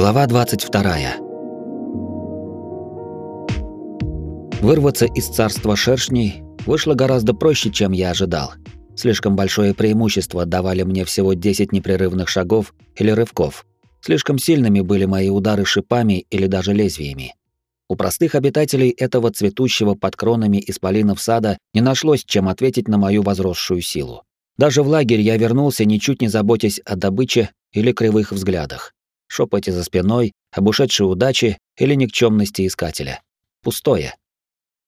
Глава 22. Вырваться из царства шершней вышло гораздо проще, чем я ожидал. Слишком большое преимущество давали мне всего 10 непрерывных шагов или рывков. Слишком сильными были мои удары шипами или даже лезвиями. У простых обитателей этого цветущего под кронами исполинов сада не нашлось, чем ответить на мою возросшую силу. Даже в лагерь я вернулся, ничуть не заботясь о добыче или кривых взглядах шепоте за спиной, об ушедшей удаче или никчемности искателя. Пустое.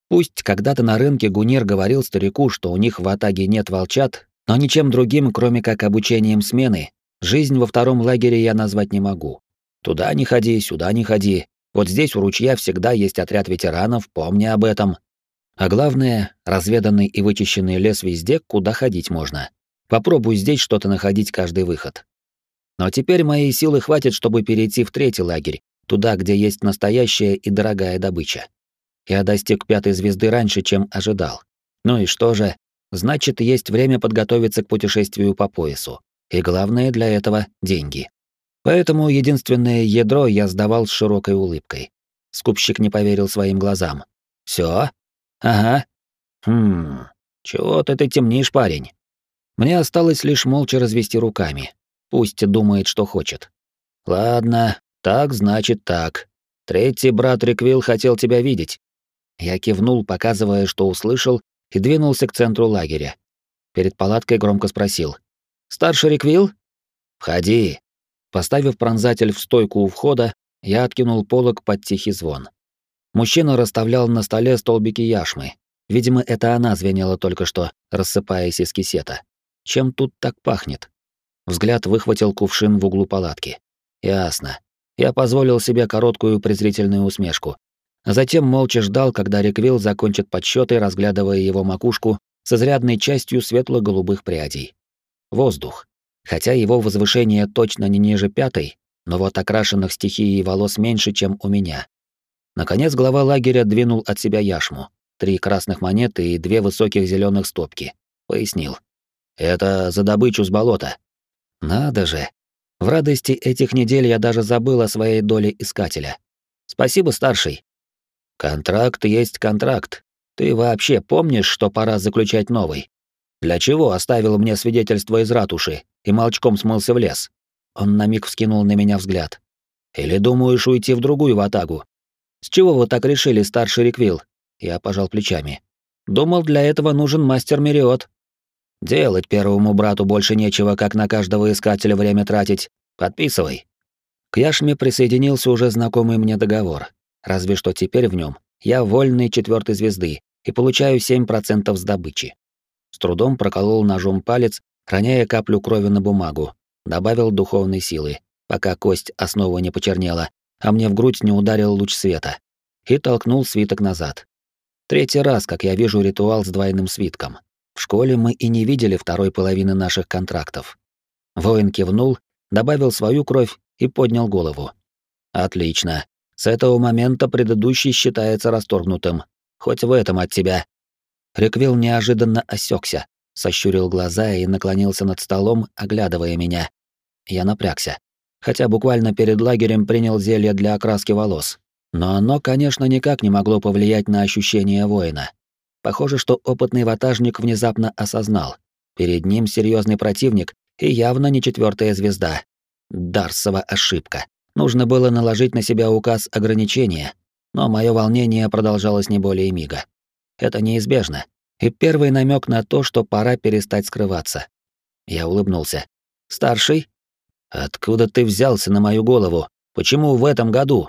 Пусть когда-то на рынке Гунир говорил старику, что у них в Атаге нет волчат, но ничем другим, кроме как обучением смены, жизнь во втором лагере я назвать не могу. Туда не ходи, сюда не ходи. Вот здесь у ручья всегда есть отряд ветеранов, помни об этом. А главное, разведанный и вычищенный лес везде, куда ходить можно. Попробуй здесь что-то находить каждый выход. Но теперь моей силы хватит, чтобы перейти в третий лагерь, туда, где есть настоящая и дорогая добыча. Я достиг пятой звезды раньше, чем ожидал. Ну и что же? Значит, есть время подготовиться к путешествию по поясу. И главное для этого — деньги. Поэтому единственное ядро я сдавал с широкой улыбкой. Скупщик не поверил своим глазам. Все? Ага. Хм, чего-то ты темнишь, парень. Мне осталось лишь молча развести руками. Пусть думает, что хочет. Ладно, так значит так. Третий брат Риквилл хотел тебя видеть. Я кивнул, показывая, что услышал, и двинулся к центру лагеря. Перед палаткой громко спросил. «Старший Риквилл?» «Входи». Поставив пронзатель в стойку у входа, я откинул полог под тихий звон. Мужчина расставлял на столе столбики яшмы. Видимо, это она звенела только что, рассыпаясь из кисета. Чем тут так пахнет? Взгляд выхватил кувшин в углу палатки. Ясно. Я позволил себе короткую презрительную усмешку. А затем молча ждал, когда Риквилл закончит подсчеты, разглядывая его макушку с изрядной частью светло-голубых прядей. Воздух. Хотя его возвышение точно не ниже пятой, но вот окрашенных стихией волос меньше, чем у меня. Наконец глава лагеря двинул от себя яшму. Три красных монеты и две высоких зеленых стопки. Пояснил. «Это за добычу с болота. Надо же. В радости этих недель я даже забыл о своей доле искателя. Спасибо, старший. Контракт есть контракт. Ты вообще помнишь, что пора заключать новый? Для чего оставил мне свидетельство из ратуши и молчком смылся в лес? Он на миг вскинул на меня взгляд. Или думаешь уйти в другую ватагу? С чего вы так решили, старший Риквилл? Я пожал плечами. Думал, для этого нужен мастер Мериот. Делать первому брату больше нечего, как на каждого искателя время тратить. Подписывай. К Яшме присоединился уже знакомый мне договор. Разве что теперь в нем я вольный четвертой звезды и получаю 7% с добычи. С трудом проколол ножом палец, роняя каплю крови на бумагу. Добавил духовной силы, пока кость основа не почернела, а мне в грудь не ударил луч света. И толкнул свиток назад. Третий раз, как я вижу ритуал с двойным свитком. В школе мы и не видели второй половины наших контрактов. Воин кивнул, добавил свою кровь и поднял голову. Отлично. С этого момента предыдущий считается расторгнутым. Хоть в этом от тебя. Реквил неожиданно осекся, сощурил глаза и наклонился над столом, оглядывая меня. Я напрягся. Хотя буквально перед лагерем принял зелье для окраски волос. Но оно, конечно, никак не могло повлиять на ощущения воина. Похоже, что опытный ватажник внезапно осознал. Перед ним серьезный противник и явно не четвертая звезда. Дарсова ошибка. Нужно было наложить на себя указ ограничения, но мое волнение продолжалось не более мига. Это неизбежно. И первый намек на то, что пора перестать скрываться. Я улыбнулся. «Старший? Откуда ты взялся на мою голову? Почему в этом году?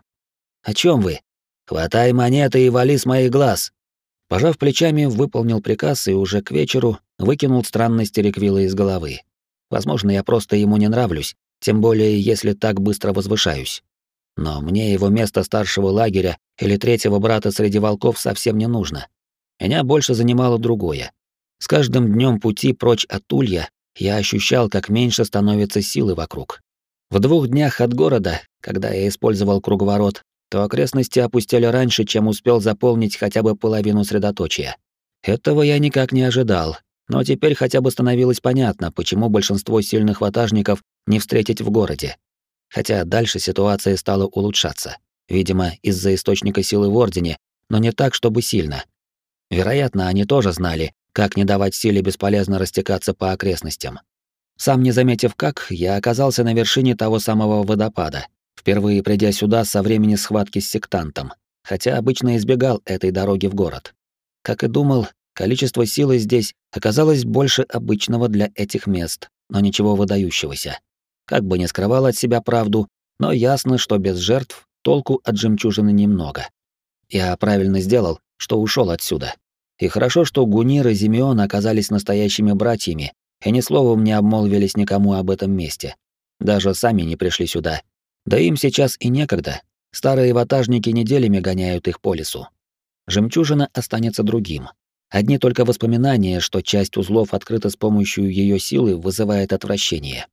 О чем вы? Хватай монеты и вали с моих глаз. Пожав плечами, выполнил приказ и уже к вечеру выкинул странности Реквилла из головы. Возможно, я просто ему не нравлюсь, тем более если так быстро возвышаюсь. Но мне его место старшего лагеря или третьего брата среди волков совсем не нужно. Меня больше занимало другое. С каждым днем пути прочь от Улья я ощущал, как меньше становится силы вокруг. В двух днях от города, когда я использовал круговорот, то окрестности опустели раньше, чем успел заполнить хотя бы половину средоточия. Этого я никак не ожидал, но теперь хотя бы становилось понятно, почему большинство сильных ватажников не встретить в городе. хотя дальше ситуация стала улучшаться. Видимо, из-за источника силы в Ордене, но не так, чтобы сильно. Вероятно, они тоже знали, как не давать силе бесполезно растекаться по окрестностям. Сам не заметив как, я оказался на вершине того самого водопада, впервые придя сюда со времени схватки с сектантом, хотя обычно избегал этой дороги в город. Как и думал, количество силы здесь оказалось больше обычного для этих мест, но ничего выдающегося. Как бы не скрывал от себя правду, но ясно, что без жертв толку от жемчужины немного. Я правильно сделал, что ушел отсюда. И хорошо, что Гунир и Зимеон оказались настоящими братьями, и ни словом не обмолвились никому об этом месте. Даже сами не пришли сюда. Да им сейчас и некогда. Старые ватажники неделями гоняют их по лесу. Жемчужина останется другим. Одни только воспоминания, что часть узлов открыта с помощью ее силы, вызывает отвращение.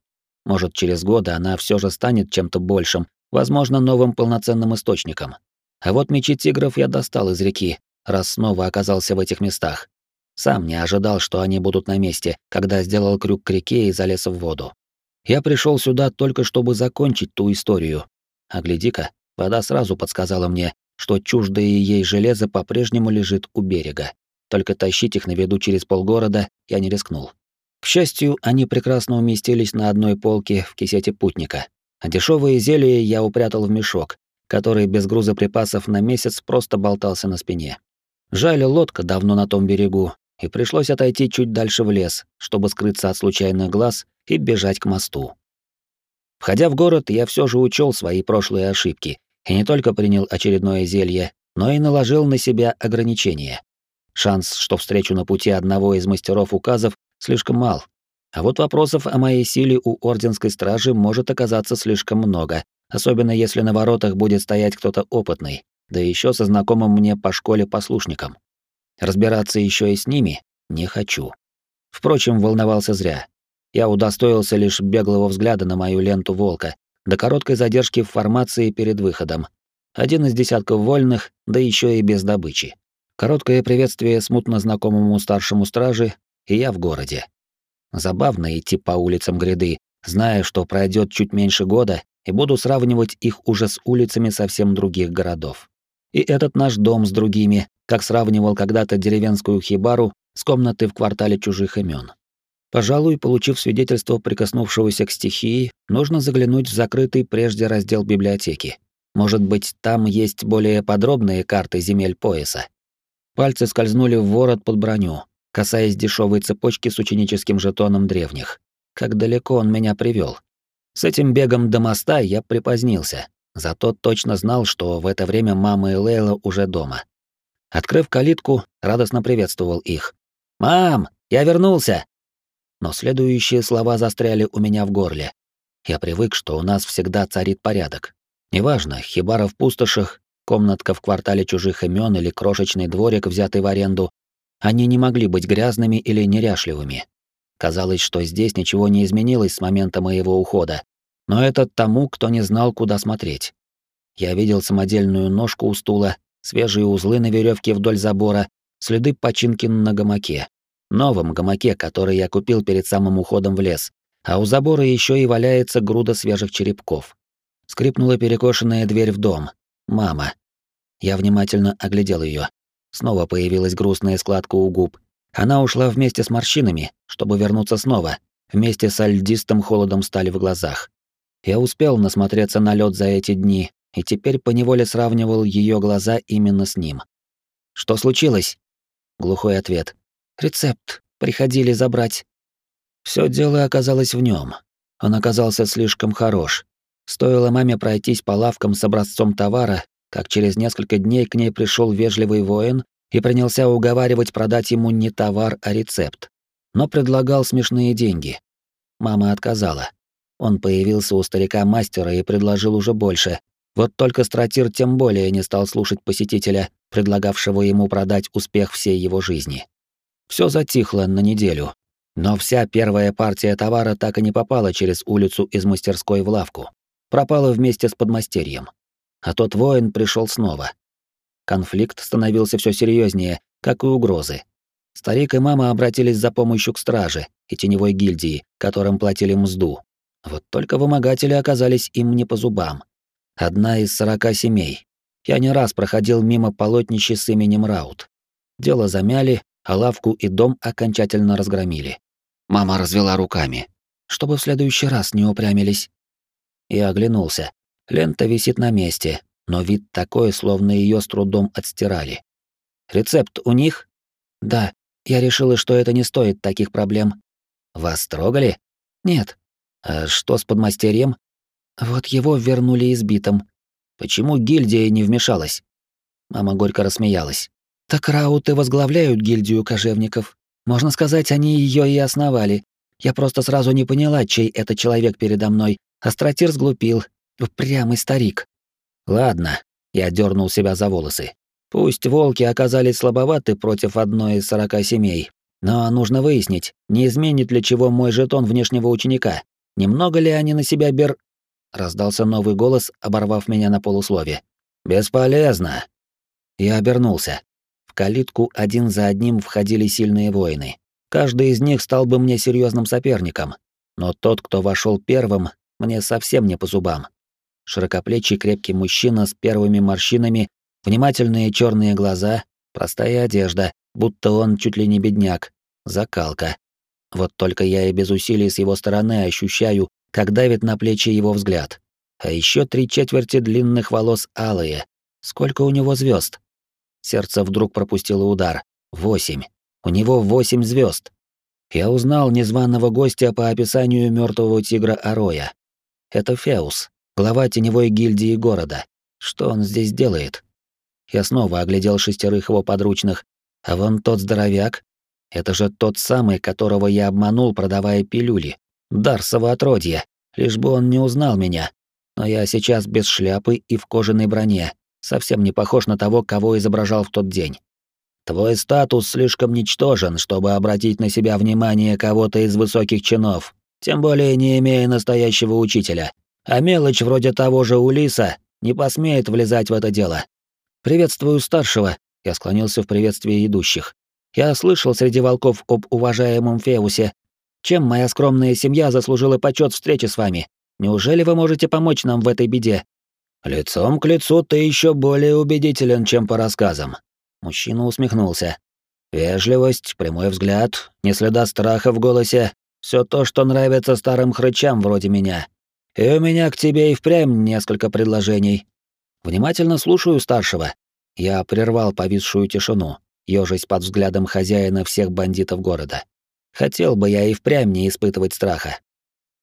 Может, через годы она все же станет чем-то большим, возможно, новым полноценным источником. А вот мечи тигров я достал из реки, раз снова оказался в этих местах. Сам не ожидал, что они будут на месте, когда сделал крюк к реке и залез в воду. Я пришел сюда только чтобы закончить ту историю. А гляди-ка, вода сразу подсказала мне, что чуждое ей железо по-прежнему лежит у берега. Только тащить их на виду через полгорода я не рискнул. К счастью, они прекрасно уместились на одной полке в кисете путника, а дешевые зелья я упрятал в мешок, который без груза припасов на месяц просто болтался на спине. Жаль, лодка давно на том берегу, и пришлось отойти чуть дальше в лес, чтобы скрыться от случайных глаз и бежать к мосту. Входя в город, я все же учел свои прошлые ошибки и не только принял очередное зелье, но и наложил на себя ограничения. Шанс, что встречу на пути одного из мастеров указов, слишком мал. А вот вопросов о моей силе у Орденской Стражи может оказаться слишком много, особенно если на воротах будет стоять кто-то опытный, да еще со знакомым мне по школе послушником. Разбираться еще и с ними не хочу. Впрочем, волновался зря. Я удостоился лишь беглого взгляда на мою ленту волка, до короткой задержки в формации перед выходом. Один из десятков вольных, да еще и без добычи. Короткое приветствие смутно знакомому старшему стражи, и я в городе. Забавно идти по улицам гряды, зная, что пройдет чуть меньше года, и буду сравнивать их уже с улицами совсем других городов. И этот наш дом с другими, как сравнивал когда-то деревенскую хибару с комнатой в квартале чужих имен. Пожалуй, получив свидетельство прикоснувшегося к стихии, нужно заглянуть в закрытый прежде раздел библиотеки. Может быть, там есть более подробные карты земель пояса. Пальцы скользнули в ворот под броню, касаясь дешевой цепочки с ученическим жетоном древних. Как далеко он меня привел. С этим бегом до моста я припозднился, зато точно знал, что в это время мама и Лейла уже дома. Открыв калитку, радостно приветствовал их. «Мам, я вернулся!» Но следующие слова застряли у меня в горле. Я привык, что у нас всегда царит порядок. Неважно, хибара в пустошах, комнатка в квартале чужих имен или крошечный дворик, взятый в аренду, они не могли быть грязными или неряшливыми. Казалось, что здесь ничего не изменилось с момента моего ухода, но это тому, кто не знал, куда смотреть. Я видел самодельную ножку у стула, свежие узлы на веревке вдоль забора, следы починки на гамаке. Новом гамаке, который я купил перед самым уходом в лес. А у забора еще и валяется груда свежих черепков. Скрипнула перекошенная дверь в дом. Мама. Я внимательно оглядел ее. Снова появилась грустная складка у губ. Она ушла вместе с морщинами, чтобы вернуться снова, вместе с льдистым холодом стали в глазах. Я успел насмотреться на лед за эти дни, и теперь поневоле сравнивал ее глаза именно с ним. «Что случилось?» Глухой ответ. «Рецепт. Приходили забрать». Все дело оказалось в нем. Он оказался слишком хорош. Стоило маме пройтись по лавкам с образцом товара, как через несколько дней к ней пришел вежливый воин и принялся уговаривать продать ему не товар, а рецепт. Но предлагал смешные деньги. Мама отказала. Он появился у старика-мастера и предложил уже больше, вот только стратир тем более не стал слушать посетителя, предлагавшего ему продать успех всей его жизни. Все затихло на неделю, но вся первая партия товара так и не попала через улицу из мастерской в лавку. Пропала вместе с подмастерьем. А тот воин пришел снова. Конфликт становился все серьезнее, как и угрозы. Старик и мама обратились за помощью к страже и теневой гильдии, которым платили мзду. Вот только вымогатели оказались им не по зубам. Одна из сорока семей. Я не раз проходил мимо полотнища с именем Раут. Дело замяли, а лавку и дом окончательно разгромили. Мама развела руками. Чтобы в следующий раз не упрямились. Я оглянулся. Лента висит на месте, но вид такой, словно ее с трудом отстирали. Рецепт у них? Да, я решила, что это не стоит таких проблем. Вас трогали? Нет. А что с подмастерьем? Вот его вернули избитым. Почему гильдия не вмешалась? Мама горько рассмеялась. Так рауты возглавляют гильдию кожевников. Можно сказать, они ее и основали. Я просто сразу не поняла, чей это человек передо мной. Астротир сглупил. Упрямый старик. Ладно, я дернул себя за волосы. Пусть волки оказались слабоваты против одной из сорока семей, но нужно выяснить, не изменит ли чего мой жетон внешнего ученика. Немного ли они на себя бер... Раздался новый голос, оборвав меня на полуслове. «Бесполезно!» Я обернулся. В калитку один за одним входили сильные воины. Каждый из них стал бы мне серьезным соперником. Но тот, кто вошел первым, мне совсем не по зубам. Широкоплечий крепкий мужчина с первыми морщинами, внимательные черные глаза, простая одежда, будто он чуть ли не бедняк, закалка. Вот только я и без усилий с его стороны ощущаю, как давит на плечи его взгляд. А еще три четверти длинных волос алые. Сколько у него звезд? Сердце вдруг пропустило удар. Восемь. У него восемь звезд. Я узнал незваного гостя по описанию мертвого тигра Ароя. Это Феус, глава теневой гильдии города. Что он здесь делает? Я снова оглядел шестерых его подручных, а вон тот здоровяк, это же тот самый, которого я обманул, продавая пилюли. Дарсово отродье, лишь бы он не узнал меня. Но я сейчас без шляпы и в кожаной броне, совсем не похож на того, кого изображал в тот день. Твой статус слишком ничтожен, чтобы обратить на себя внимание кого-то из высоких чинов, тем более не имея настоящего учителя. А мелочь вроде того же Улиса не посмеет влезать в это дело. «Приветствую старшего», — я склонился в приветствии идущих. Я слышал среди волков об уважаемом Феусе. Чем моя скромная семья заслужила почет встречи с вами? Неужели вы можете помочь нам в этой беде? Лицом к лицу ты еще более убедителен, чем по рассказам. Мужчина усмехнулся. Вежливость, прямой взгляд, не следа страха в голосе все то, что нравится старым хрычам вроде меня. И у меня к тебе и впрямь несколько предложений. Внимательно слушаю старшего. Я прервал повисшую тишину ёжись под взглядом хозяина всех бандитов города. Хотел бы я и впрямь не испытывать страха.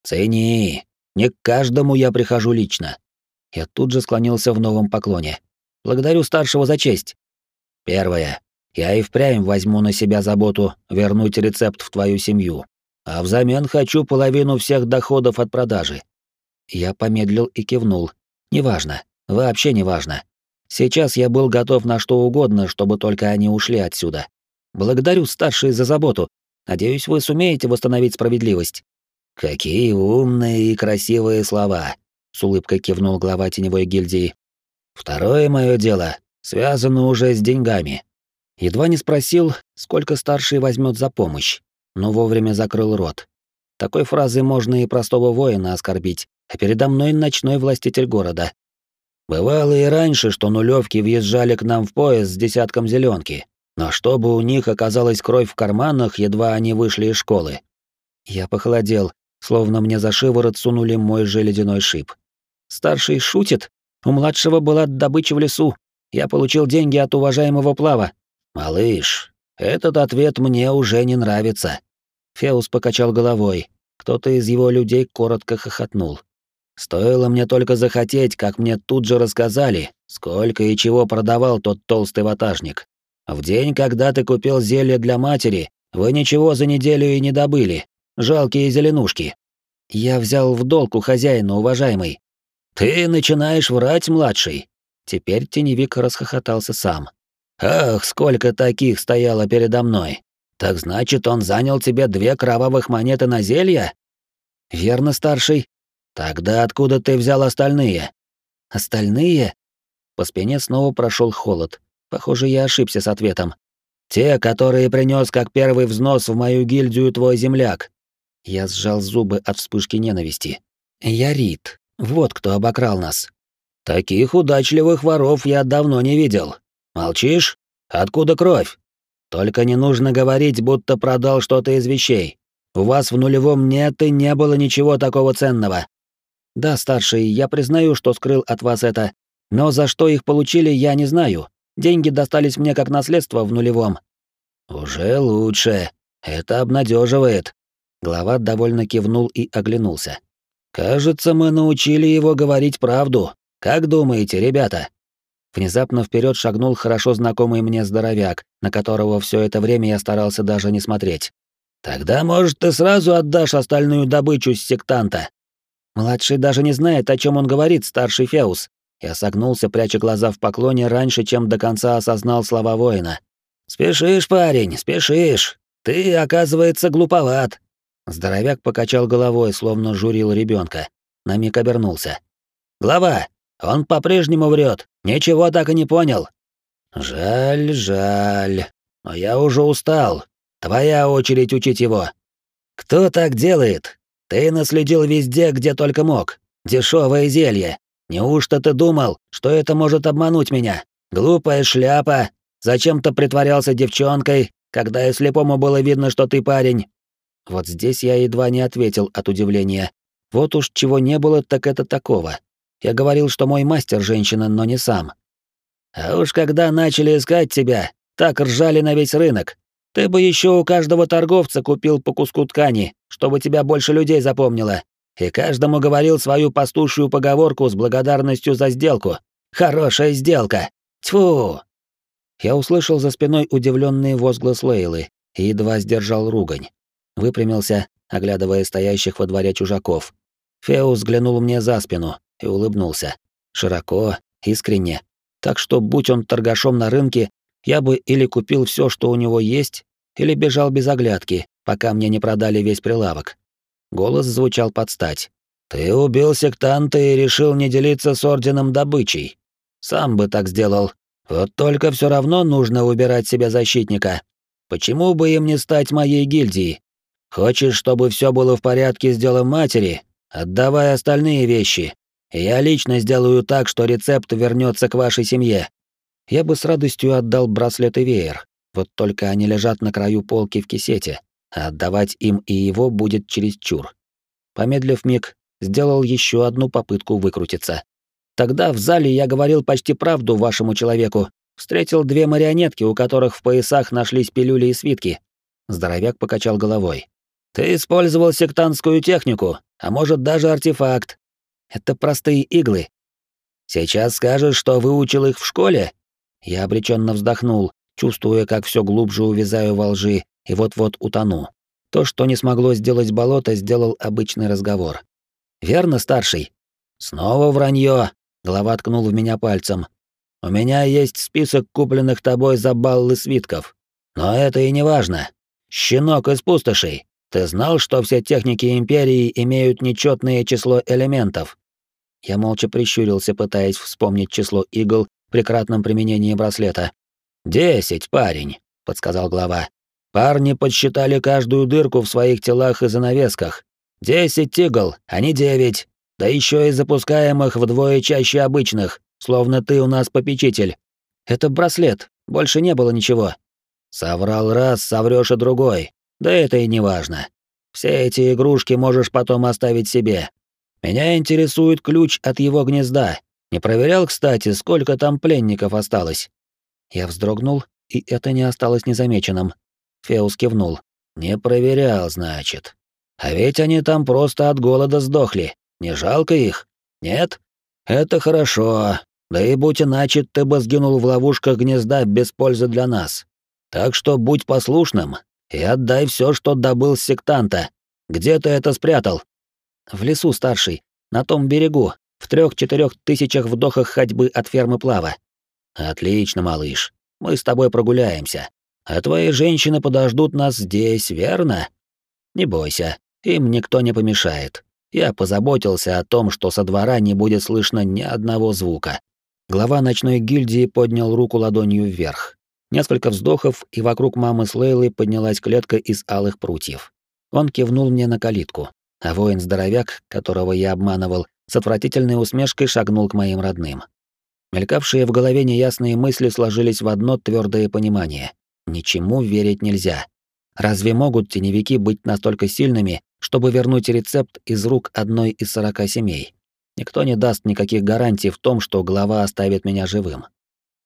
Цени, не к каждому я прихожу лично. Я тут же склонился в новом поклоне. Благодарю старшего за честь. Первое. Я и впрямь возьму на себя заботу вернуть рецепт в твою семью. А взамен хочу половину всех доходов от продажи. Я помедлил и кивнул. Неважно. Вообще неважно. Сейчас я был готов на что угодно, чтобы только они ушли отсюда. Благодарю старшие за заботу. Надеюсь, вы сумеете восстановить справедливость. Какие умные и красивые слова, с улыбкой кивнул глава теневой гильдии. Второе мое дело связано уже с деньгами. Едва не спросил, сколько старший возьмет за помощь, но вовремя закрыл рот. Такой фразой можно и простого воина оскорбить, а передо мной ночной властитель города, Бывало и раньше, что нулевки въезжали к нам в поезд с десятком зеленки, но чтобы у них оказалась кровь в карманах, едва они вышли из школы. Я похолодел, словно мне за шиворот сунули мой же ледяной шип. Старший шутит? У младшего была добыча в лесу. Я получил деньги от уважаемого плава. Малыш, этот ответ мне уже не нравится. Феус покачал головой. Кто-то из его людей коротко хохотнул. Стоило мне только захотеть, как мне тут же рассказали, сколько и чего продавал тот толстый ватажник. В день, когда ты купил зелье для матери, вы ничего за неделю и не добыли. Жалкие зеленушки. Я взял в долг у хозяина, уважаемый. Ты начинаешь врать, младший. Теперь теневик расхохотался сам. Ах, сколько таких стояло передо мной. Так значит, он занял тебе две кровавых монеты на зелье? Верно, старший, Тогда откуда ты взял остальные? Остальные? По спине снова прошел холод. Похоже, я ошибся с ответом. Те, которые принес как первый взнос в мою гильдию твой земляк. Я сжал зубы от вспышки ненависти. Ярит. Вот кто обокрал нас. Таких удачливых воров я давно не видел. Молчишь? Откуда кровь? Только не нужно говорить, будто продал что-то из вещей. У вас в нулевом нет и не было ничего такого ценного. Да, старший, я признаю, что скрыл от вас это, но за что их получили, я не знаю. Деньги достались мне как наследство в нулевом. Уже лучше. Это обнадеживает. Глава довольно кивнул и оглянулся. Кажется, мы научили его говорить правду. Как думаете, ребята? Внезапно вперед шагнул хорошо знакомый мне здоровяк, на которого все это время я старался даже не смотреть. Тогда, может, ты сразу отдашь остальную добычу с сектанта. Младший даже не знает, о чем он говорит, старший Феус. Я согнулся, пряча глаза в поклоне раньше, чем до конца осознал слова воина. Спешишь, парень, спешишь. Ты, оказывается, глуповат. Здоровяк покачал головой, словно журил ребенка. На миг обернулся. Глава, он по-прежнему врет. Ничего так и не понял. Жаль, жаль. Но я уже устал. Твоя очередь учить его. Кто так делает? Ты наследил везде, где только мог. Дешевое зелье. Неужто ты думал, что это может обмануть меня? Глупая шляпа. Зачем-то притворялся девчонкой, когда и слепому было видно, что ты парень. Вот здесь я едва не ответил от удивления. Вот уж чего не было, так это такого. Я говорил, что мой мастер женщина, но не сам. А уж когда начали искать тебя, так ржали на весь рынок. Ты бы еще у каждого торговца купил по куску ткани, чтобы тебя больше людей запомнило. И каждому говорил свою пастушью поговорку с благодарностью за сделку. Хорошая сделка. Тьфу! Я услышал за спиной удивленный возглас Лейлы и едва сдержал ругань. Выпрямился, оглядывая стоящих во дворе чужаков. Феус взглянул мне за спину и улыбнулся. Широко, искренне. Так что, будь он торгашом на рынке, я бы или купил все, что у него есть, или бежал без оглядки, пока мне не продали весь прилавок. Голос звучал под стать. «Ты убил сектанта и решил не делиться с орденом добычей. Сам бы так сделал. Вот только все равно нужно выбирать себе защитника. Почему бы им не стать моей гильдией? Хочешь, чтобы все было в порядке с делом матери? Отдавай остальные вещи. Я лично сделаю так, что рецепт вернется к вашей семье. Я бы с радостью отдал браслет и веер, вот только они лежат на краю полки в кисете, а отдавать им и его будет чересчур. Помедлив миг, сделал еще одну попытку выкрутиться. Тогда в зале я говорил почти правду вашему человеку. Встретил две марионетки, у которых в поясах нашлись пилюли и свитки. Здоровяк покачал головой. Ты использовал сектантскую технику, а может даже артефакт. Это простые иглы. Сейчас скажешь, что выучил их в школе? Я обреченно вздохнул, чувствуя, как все глубже увязаю во лжи и вот-вот утону. То, что не смогло сделать болото, сделал обычный разговор. Верно, старший? Снова вранье. Глава ткнул в меня пальцем. У меня есть список купленных тобой за баллы свитков. Но это и не важно. Щенок из пустошей. Ты знал, что все техники Империи имеют нечетное число элементов? Я молча прищурился, пытаясь вспомнить число игл при кратном применении браслета. «Десять, парень», — подсказал глава. «Парни подсчитали каждую дырку в своих телах и занавесках. Десять игл, а не девять. Да еще и запускаемых вдвое чаще обычных, словно ты у нас попечитель. Это браслет, больше не было ничего». «Соврал раз, соврёшь и другой. Да это и не важно. Все эти игрушки можешь потом оставить себе. Меня интересует ключ от его гнезда. Не проверял, кстати, сколько там пленников осталось. Я вздрогнул, и это не осталось незамеченным. Феус кивнул. Не проверял, значит. А ведь они там просто от голода сдохли. Не жалко их? Нет? Это хорошо. Да и будь иначе, ты бы сгинул в ловушках гнезда без пользы для нас. Так что будь послушным, и отдай все, что добыл сектанта. Где ты это спрятал? В лесу, старший, на том берегу, в трех-четырех тысячах вдохах ходьбы от фермы Плава. Отлично, малыш. Мы с тобой прогуляемся. А твои женщины подождут нас здесь, верно? Не бойся, им никто не помешает. Я позаботился о том, что со двора не будет слышно ни одного звука. Глава ночной гильдии поднял руку ладонью вверх. Несколько вздохов, и вокруг мамы с Лейлой поднялась клетка из алых прутьев. Он кивнул мне на калитку. а воин-здоровяк, которого я обманывал, с отвратительной усмешкой шагнул к моим родным. Мелькавшие в голове неясные мысли сложились в одно твердое понимание. Ничему верить нельзя. Разве могут теневики быть настолько сильными, чтобы вернуть рецепт из рук одной из сорока семей? Никто не даст никаких гарантий в том, что глава оставит меня живым.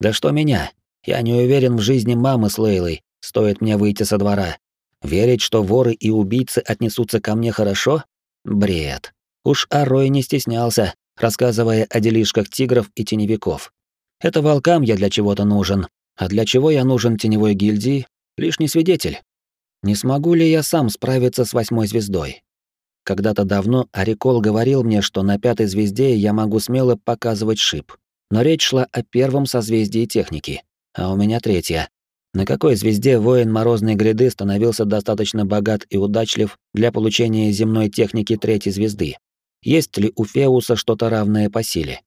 Да что меня? Я не уверен в жизни мамы с Лейлой, стоит мне выйти со двора. Верить, что воры и убийцы отнесутся ко мне хорошо? Бред. Уж Арой не стеснялся, рассказывая о делишках тигров и теневиков. Это волкам я для чего-то нужен, а для чего я нужен теневой гильдии? Лишний свидетель. Не смогу ли я сам справиться с восьмой звездой? Когда-то давно Арикол говорил мне, что на пятой звезде я могу смело показывать шип. Но речь шла о первом созвездии техники, а у меня третья. На какой звезде воин Морозной гряды становился достаточно богат и удачлив для получения земной техники третьей звезды? Есть ли у Феуса что-то равное по силе?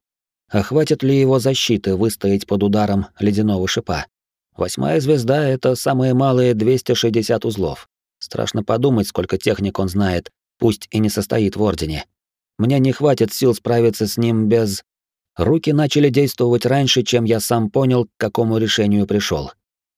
А хватит ли его защиты выстоять под ударом ледяного шипа? Восьмая звезда — это самые малые 260 узлов. Страшно подумать, сколько техник он знает, пусть и не состоит в Ордене. Мне не хватит сил справиться с ним без... Руки начали действовать раньше, чем я сам понял, к какому решению пришел.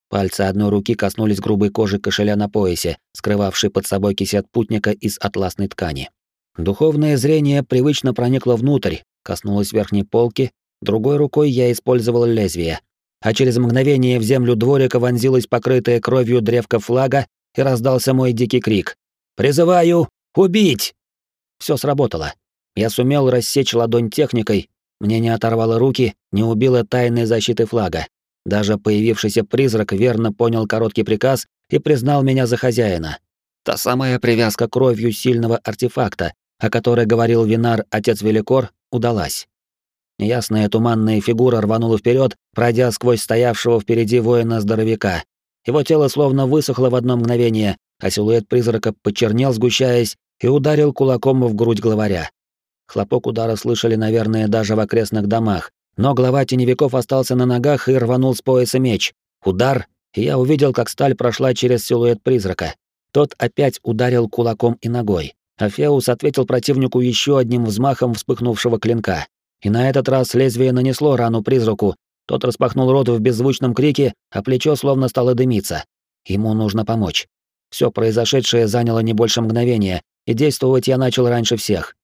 Пальцы одной руки коснулись грубой кожи кошеля на поясе, скрывавшей под собой кисет путника из атласной ткани. Духовное зрение привычно проникло внутрь, коснулось верхней полки, другой рукой я использовал лезвие, а через мгновение в землю дворика вонзилась покрытая кровью древко флага и раздался мой дикий крик. «Призываю! Убить!» Все сработало. Я сумел рассечь ладонь техникой, мне не оторвало руки, не убило тайной защиты флага. Даже появившийся призрак верно понял короткий приказ и признал меня за хозяина. Та самая привязка кровью сильного артефакта, о которой говорил Винар, отец Великор, удалась. Неясная туманная фигура рванула вперед, пройдя сквозь стоявшего впереди воина-здоровяка. Его тело словно высохло в одно мгновение, а силуэт призрака почернел, сгущаясь, и ударил кулаком в грудь главаря. Хлопок удара слышали, наверное, даже в окрестных домах, но глава теневиков остался на ногах и рванул с пояса меч. Удар, и я увидел, как сталь прошла через силуэт призрака. Тот опять ударил кулаком и ногой. А ответил противнику еще одним взмахом вспыхнувшего клинка. И на этот раз лезвие нанесло рану призраку. Тот распахнул рот в беззвучном крике, а плечо словно стало дымиться. Ему нужно помочь. Все произошедшее заняло не больше мгновения, и действовать я начал раньше всех.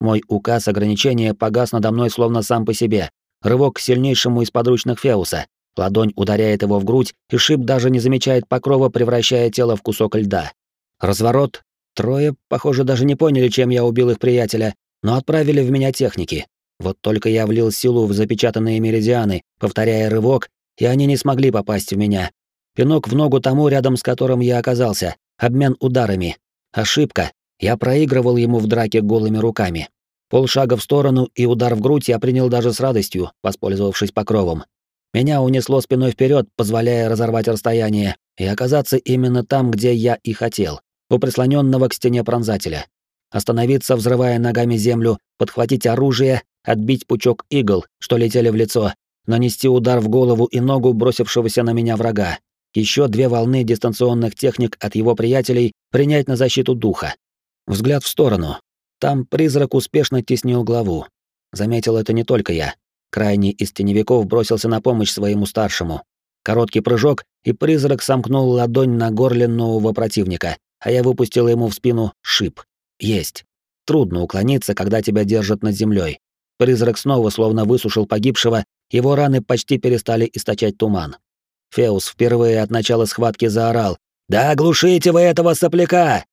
Мой указ ограничения погас надо мной словно сам по себе, Рывок к сильнейшему из подручных Феуса. Ладонь ударяет его в грудь, и шип даже не замечает покрова, превращая тело в кусок льда. Разворот. Трое, похоже, даже не поняли, чем я убил их приятеля, но отправили в меня техники. Вот только я влил силу в запечатанные меридианы, повторяя рывок, и они не смогли попасть в меня. Пинок в ногу тому, рядом с которым я оказался. Обмен ударами. Ошибка. Я проигрывал ему в драке голыми руками. Полшага в сторону и удар в грудь я принял даже с радостью, воспользовавшись покровом. Меня унесло спиной вперед, позволяя разорвать расстояние и оказаться именно там, где я и хотел, у прислоненного к стене пронзателя. Остановиться, взрывая ногами землю, подхватить оружие, отбить пучок игл, что летели в лицо, нанести удар в голову и ногу бросившегося на меня врага. Еще две волны дистанционных техник от его приятелей принять на защиту духа. Взгляд в сторону, там призрак успешно теснил главу. Заметил это не только я. Крайний из теневиков бросился на помощь своему старшему. Короткий прыжок, и призрак сомкнул ладонь на горле нового противника, а я выпустил ему в спину шип. Есть. Трудно уклониться, когда тебя держат над землей. Призрак снова словно высушил погибшего, его раны почти перестали источать туман. Феус впервые от начала схватки заорал. «Да оглушите вы этого сопляка!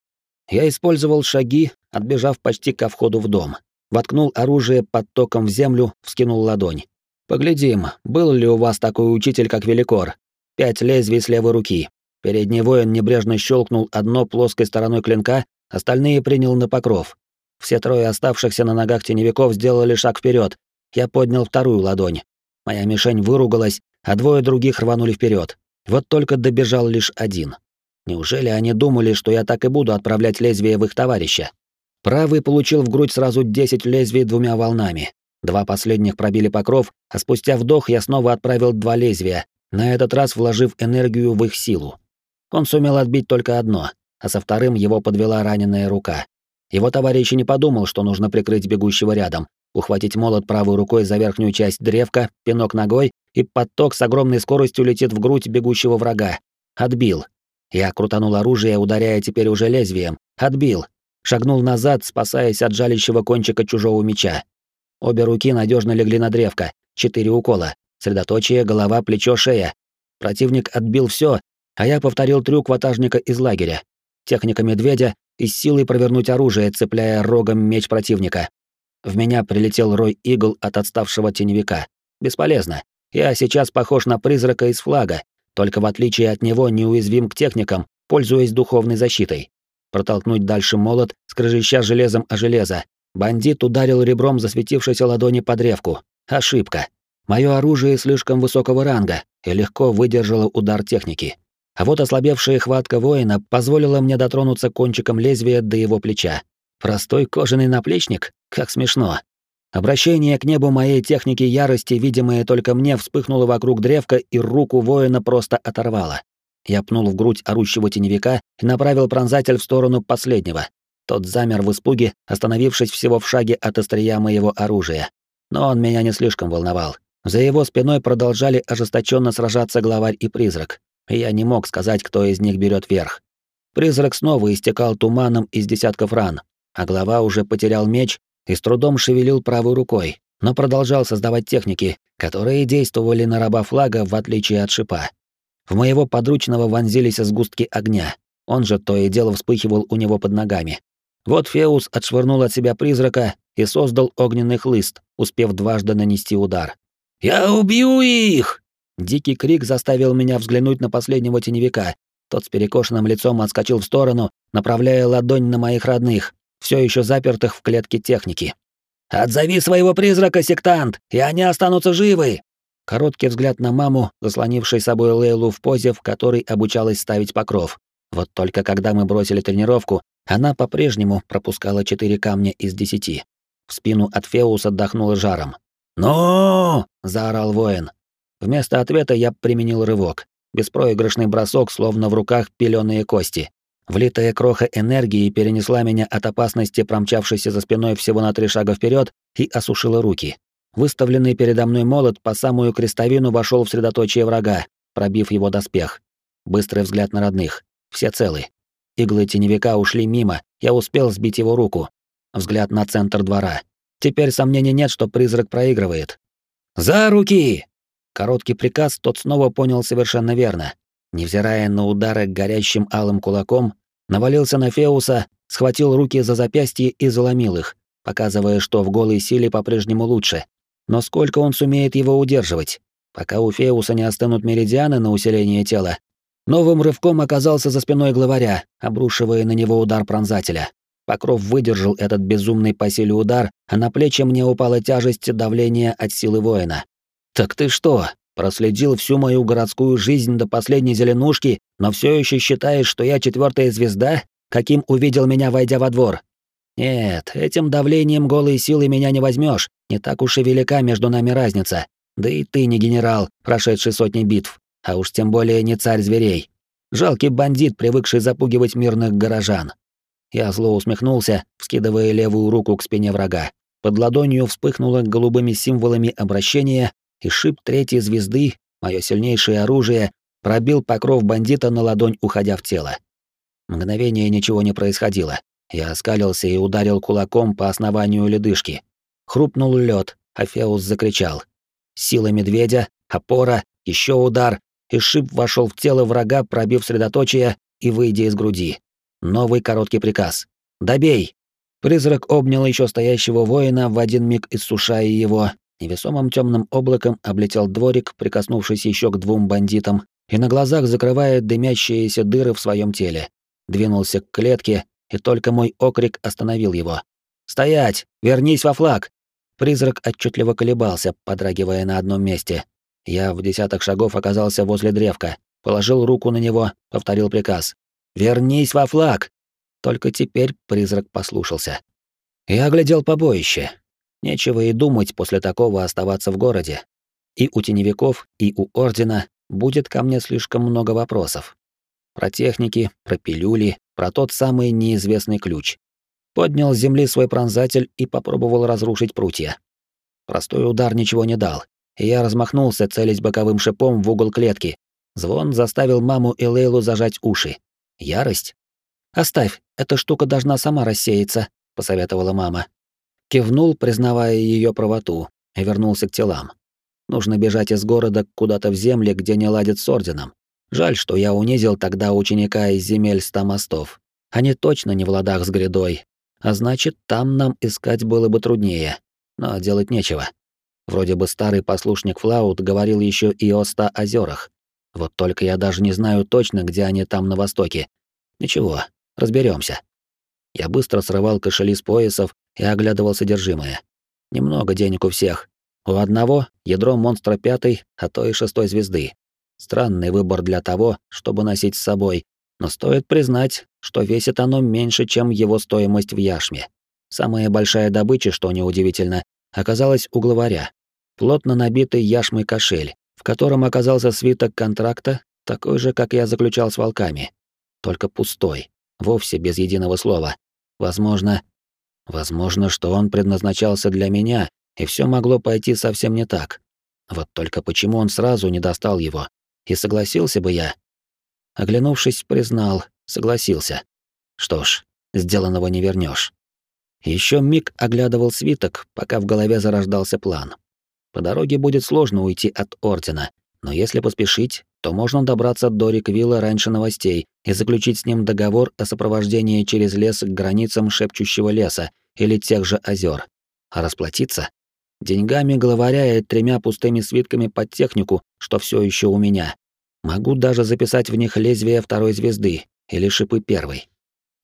Я использовал шаги, отбежав почти ко входу в дом. Воткнул оружие под током в землю, вскинул ладонь. «Поглядим, был ли у вас такой учитель, как Великор? Пять лезвий с левой руки. Передний воин небрежно щелкнул одно плоской стороной клинка, остальные принял на покров. Все трое оставшихся на ногах теневиков сделали шаг вперед. Я поднял вторую ладонь. Моя мишень выругалась, а двое других рванули вперед. Вот только добежал лишь один. Неужели они думали, что я так и буду отправлять лезвие в их товарища? Правый получил в грудь сразу 10 лезвий двумя волнами. Два последних пробили покров, а спустя вдох я снова отправил два лезвия, на этот раз вложив энергию в их силу. Он сумел отбить только одно, а со вторым его подвела раненая рука. Его товарищ не подумал, что нужно прикрыть бегущего рядом, ухватить молот правой рукой за верхнюю часть древка, пинок ногой, и поток с огромной скоростью летит в грудь бегущего врага. Отбил. Я крутанул оружие, ударяя теперь уже лезвием. Отбил. Шагнул назад, спасаясь от жалящего кончика чужого меча. Обе руки надежно легли на древко. Четыре укола. Средоточие, голова, плечо, шея. Противник отбил все, а я повторил трюк ватажника из лагеря. Техника медведя и силой провернуть оружие, цепляя рогом меч противника. В меня прилетел рой игл от отставшего теневика. Бесполезно. Я сейчас похож на призрака из флага, только в отличие от него неуязвим к техникам, пользуясь духовной защитой. Протолкнуть дальше молот, скрежеща железом о железо. Бандит ударил ребром засветившейся ладони по древку. Ошибка. Мое оружие слишком высокого ранга и легко выдержало удар техники. А вот ослабевшая хватка воина позволила мне дотронуться кончиком лезвия до его плеча. Простой кожаный наплечник? Как смешно. Обращение к небу моей техники ярости, видимое только мне, вспыхнуло вокруг древка и руку воина просто оторвало. Я пнул в грудь орущего теневика и направил пронзатель в сторону последнего. Тот замер в испуге, остановившись всего в шаге от острия моего оружия. Но он меня не слишком волновал. За его спиной продолжали ожесточенно сражаться главарь и призрак я не мог сказать, кто из них берет верх. Призрак снова истекал туманом из десятков ран, а глава уже потерял меч и с трудом шевелил правой рукой, но продолжал создавать техники, которые действовали на раба флага в отличие от шипа. В моего подручного вонзились сгустки огня, он же то и дело вспыхивал у него под ногами. Вот Феус отшвырнул от себя призрака и создал огненный хлыст, успев дважды нанести удар. «Я убью их!» Дикий крик заставил меня взглянуть на последнего теневика. Тот с перекошенным лицом отскочил в сторону, направляя ладонь на моих родных, все еще запертых в клетке техники. «Отзови своего призрака, сектант, и они останутся живы!» Короткий взгляд на маму, заслонившей собой Лейлу в позе, в которой обучалась ставить покров. Вот только когда мы бросили тренировку, она по-прежнему пропускала четыре камня из десяти. В спину от Феуса отдохнула жаром. «Ну!» — заорал воин. Вместо ответа я применил рывок. Беспроигрышный бросок, словно в руках пелёные кости. Влитая кроха энергии перенесла меня от опасности, промчавшейся за спиной всего на три шага вперед, и осушила руки. Выставленный передо мной молот по самую крестовину вошел в средоточие врага, пробив его доспех. Быстрый взгляд на родных. Все целы. Иглы теневика ушли мимо, я успел сбить его руку. Взгляд на центр двора. Теперь сомнений нет, что призрак проигрывает. «За руки!» Короткий приказ тот снова понял совершенно верно. Невзирая на удары горящим алым кулаком, навалился на Феуса, схватил руки за запястье и заломил их, показывая, что в голой силе по-прежнему лучше. Но сколько он сумеет его удерживать? Пока у Феуса не остынут меридианы на усиление тела. Новым рывком оказался за спиной главаря, обрушивая на него удар пронзателя. Покров выдержал этот безумный по силе удар, а на плечи мне упала тяжесть давления от силы воина. «Так ты что, проследил всю мою городскую жизнь до последней зеленушки, но все еще считаешь, что я четвертая звезда, каким увидел меня, войдя во двор? Нет, этим давлением голой силы меня не возьмешь. Не так уж и велика между нами разница. Да и ты не генерал, прошедший сотни битв, а уж тем более не царь зверей. Жалкий бандит, привыкший запугивать мирных горожан. Я зло усмехнулся, вскидывая левую руку к спине врага. Под ладонью вспыхнуло голубыми символами обращения, и шип третьей звезды, мое сильнейшее оружие, пробил покров бандита на ладонь, уходя в тело. Мгновение ничего не происходило. Я оскалился и ударил кулаком по основанию ледышки. Хрупнул лед, а Феус закричал. Сила медведя, опора, еще удар, и шип вошел в тело врага, пробив средоточие и выйдя из груди. Новый короткий приказ. «Добей!» Призрак обнял еще стоящего воина, в один миг иссушая его, Невесомым темным облаком облетел дворик, прикоснувшись еще к двум бандитам, и на глазах закрывая дымящиеся дыры в своем теле. Двинулся к клетке, и только мой окрик остановил его. «Стоять! Вернись во флаг!» Призрак отчетливо колебался, подрагивая на одном месте. Я в десяток шагов оказался возле древка, положил руку на него, повторил приказ. «Вернись во флаг!» Только теперь призрак послушался. Я оглядел побоище. Нечего и думать после такого оставаться в городе. И у теневиков, и у Ордена будет ко мне слишком много вопросов. Про техники, про пилюли, про тот самый неизвестный ключ. Поднял с земли свой пронзатель и попробовал разрушить прутья. Простой удар ничего не дал, я размахнулся, целясь боковым шипом в угол клетки. Звон заставил маму и Лейлу зажать уши. Ярость? «Оставь, эта штука должна сама рассеяться», — посоветовала мама. Кивнул, признавая ее правоту, и вернулся к телам. Нужно бежать из города куда-то в земли, где не ладят с орденом. Жаль, что я унизил тогда ученика из земель ста мостов. Они точно не в ладах с грядой, а значит, там нам искать было бы труднее. Но делать нечего. Вроде бы старый послушник Флаут говорил еще и о ста озерах. Вот только я даже не знаю точно, где они там на востоке. Ничего, разберемся. Я быстро срывал кошели с поясов и оглядывал содержимое. Немного денег у всех. У одного — ядро монстра пятой, а то и шестой звезды. Странный выбор для того, чтобы носить с собой, но стоит признать, что весит оно меньше, чем его стоимость в яшме. Самая большая добыча, что неудивительно, оказалась у главаря. Плотно набитый яшмой кошель, в котором оказался свиток контракта, такой же, как я заключал с волками. Только пустой, вовсе без единого слова. Возможно, возможно, что он предназначался для меня, и все могло пойти совсем не так. Вот только почему он сразу не достал его? И согласился бы я. Оглянувшись, признал, согласился. Что ж, сделанного не вернешь. Еще миг оглядывал свиток, пока в голове зарождался план. По дороге будет сложно уйти от Ордена, но если поспешить, то можно добраться до Риквилла раньше новостей и заключить с ним договор о сопровождении через лес к границам шепчущего леса или тех же озер. А расплатиться? Деньгами главаря и тремя пустыми свитками под технику, что все еще у меня. Могу даже записать в них лезвие второй звезды или шипы первой.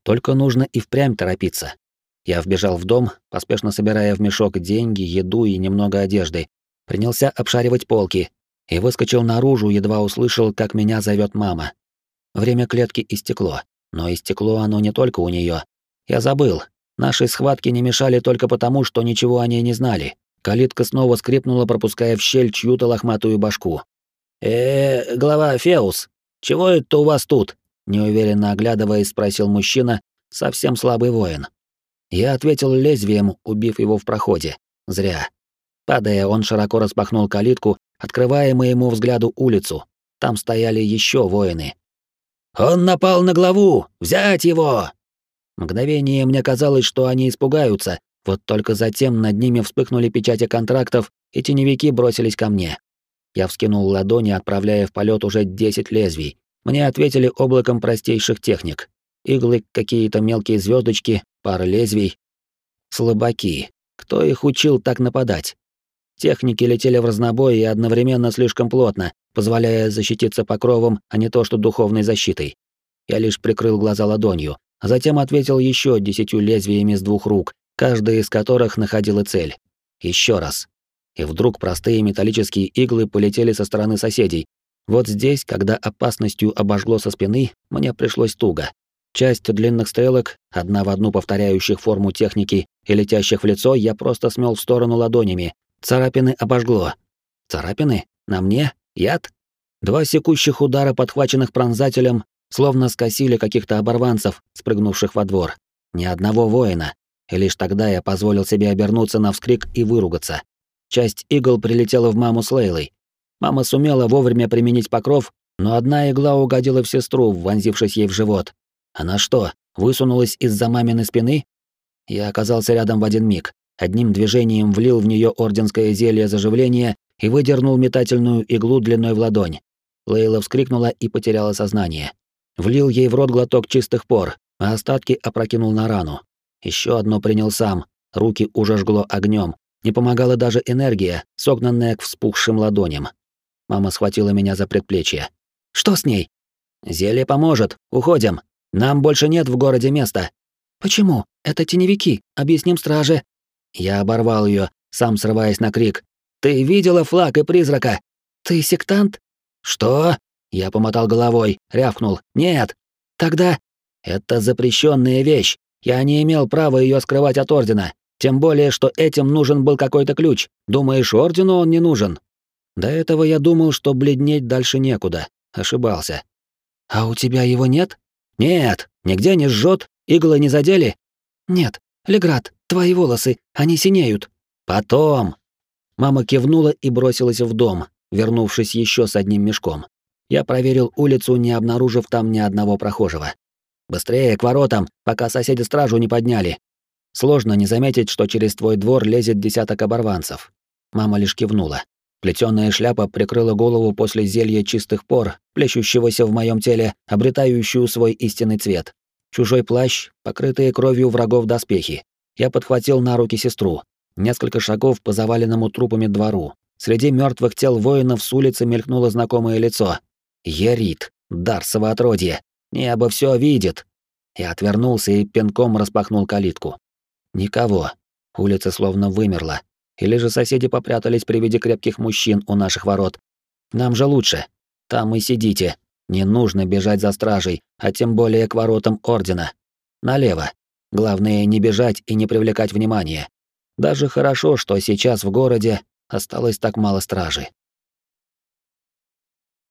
Только нужно и впрямь торопиться. Я вбежал в дом, поспешно собирая в мешок деньги, еду и немного одежды. Принялся обшаривать полки, и выскочил наружу, едва услышал, как меня зовет мама. Время клетки истекло, но истекло оно не только у нее. Я забыл. Наши схватки не мешали только потому, что ничего о ней не знали. Калитка снова скрипнула, пропуская в щель чью-то лохматую башку. э глава Феус, чего это у вас тут?» Неуверенно оглядываясь, спросил мужчина, совсем слабый воин. Я ответил лезвием, убив его в проходе. Зря. Падая, он широко распахнул калитку, открывая моему взгляду улицу. Там стояли еще воины. «Он напал на главу! Взять его!» Мгновение мне казалось, что они испугаются, вот только затем над ними вспыхнули печати контрактов, и теневики бросились ко мне. Я вскинул ладони, отправляя в полет уже 10 лезвий. Мне ответили облаком простейших техник. Иглы, какие-то мелкие звездочки, пара лезвий. Слабаки. Кто их учил так нападать? Техники летели в разнобой и одновременно слишком плотно, позволяя защититься покровом, а не то что духовной защитой. Я лишь прикрыл глаза ладонью, а затем ответил еще десятью лезвиями с двух рук, каждая из которых находила цель. Еще раз. И вдруг простые металлические иглы полетели со стороны соседей. Вот здесь, когда опасностью обожгло со спины, мне пришлось туго. Часть длинных стрелок, одна в одну повторяющих форму техники и летящих в лицо, я просто смел в сторону ладонями, Царапины обожгло. Царапины? На мне? Яд? Два секущих удара, подхваченных пронзателем, словно скосили каких-то оборванцев, спрыгнувших во двор. Ни одного воина. И лишь тогда я позволил себе обернуться на вскрик и выругаться. Часть игл прилетела в маму с Лейлой. Мама сумела вовремя применить покров, но одна игла угодила в сестру, вонзившись ей в живот. Она что, высунулась из-за маминой спины? Я оказался рядом в один миг одним движением влил в нее орденское зелье заживления и выдернул метательную иглу длиной в ладонь. Лейла вскрикнула и потеряла сознание. Влил ей в рот глоток чистых пор, а остатки опрокинул на рану. Еще одно принял сам, руки уже жгло огнем. Не помогала даже энергия, согнанная к вспухшим ладоням. Мама схватила меня за предплечье. «Что с ней?» «Зелье поможет. Уходим. Нам больше нет в городе места». «Почему? Это теневики. Объясним страже». Я оборвал ее, сам срываясь на крик. «Ты видела флаг и призрака?» «Ты сектант?» «Что?» Я помотал головой, рявкнул. «Нет!» «Тогда...» «Это запрещенная вещь. Я не имел права ее скрывать от Ордена. Тем более, что этим нужен был какой-то ключ. Думаешь, Ордену он не нужен?» До этого я думал, что бледнеть дальше некуда. Ошибался. «А у тебя его нет?» «Нет, нигде не жжет, иглы не задели». Нет, Леград, твои волосы, они синеют. Потом. Мама кивнула и бросилась в дом, вернувшись еще с одним мешком. Я проверил улицу, не обнаружив там ни одного прохожего. Быстрее к воротам, пока соседи стражу не подняли. Сложно не заметить, что через твой двор лезет десяток оборванцев. Мама лишь кивнула. Плетёная шляпа прикрыла голову после зелья чистых пор, плещущегося в моем теле, обретающую свой истинный цвет. Чужой плащ, покрытые кровью врагов доспехи. Я подхватил на руки сестру. Несколько шагов по заваленному трупами двору. Среди мертвых тел воинов с улицы мелькнуло знакомое лицо. Ярит, Дарсово отродье. Небо все видит. Я отвернулся и пинком распахнул калитку. Никого. Улица словно вымерла. Или же соседи попрятались при виде крепких мужчин у наших ворот. Нам же лучше. Там и сидите. Не нужно бежать за стражей, а тем более к воротам ордена. Налево. Главное не бежать и не привлекать внимания. Даже хорошо, что сейчас в городе осталось так мало стражи.